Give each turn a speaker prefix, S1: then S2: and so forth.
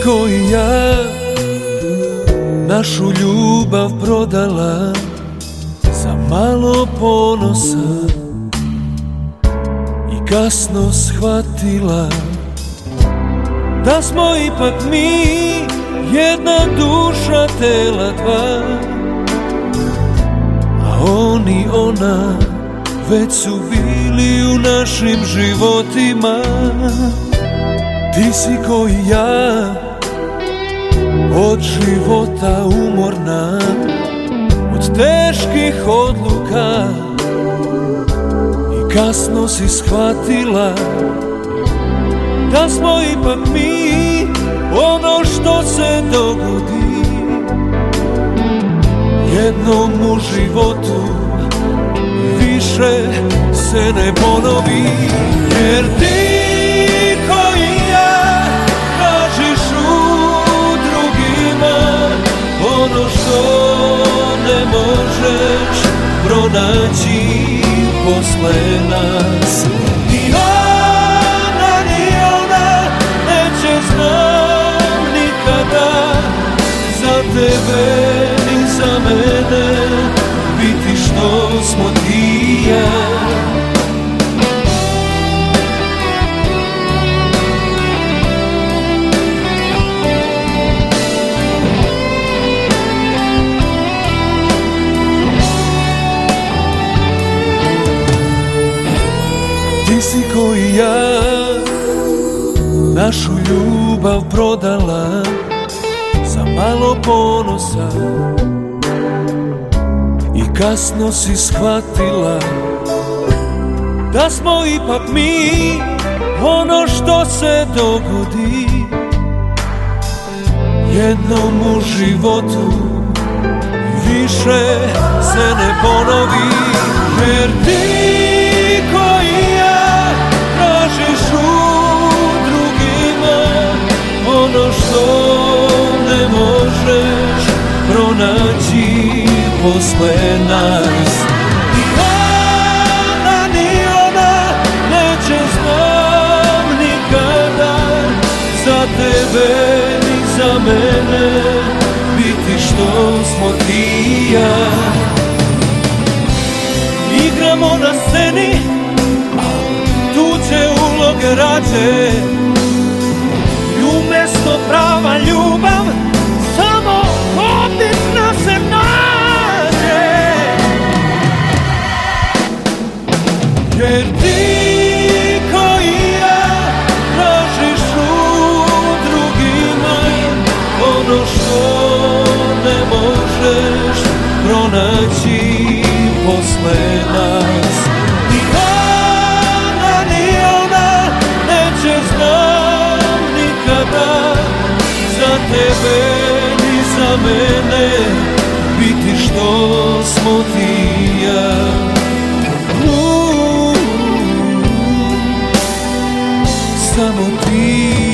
S1: si koji ja Našu ljubav prodala Za malo ponosa I kasno shvatila Da smo ipak mi Jedna duša tela dva. A on i ona Već su bili u našim životima. Ti si koji ja Od života umorna Od teških odluka. I kasno si shvatila Da smo ipak mi Ono što se dogodi. Jednom u životu Više se ne ponovi pronaći posle nas. Ni ona, ni ona neće znam nikada Za tebe si koji ja Našu ljubav prodala Za malo ponosa I kasno si shvatila Da smo ipak mi Ono što se dogodi. Jednom u životu Više se ne ponovi pronaći posle nas? Ni ona, ni ona neće znam nikada Za tebe ni za mene biti što smo ti i ja. Igramo na sceni, tuđe uloge rađe I umjesto prava ljubav Jer ti koji ja u drugima Ono što ne možeš pronaći posle nas tebe ni za mene Biti što smo ti ja. Samo ti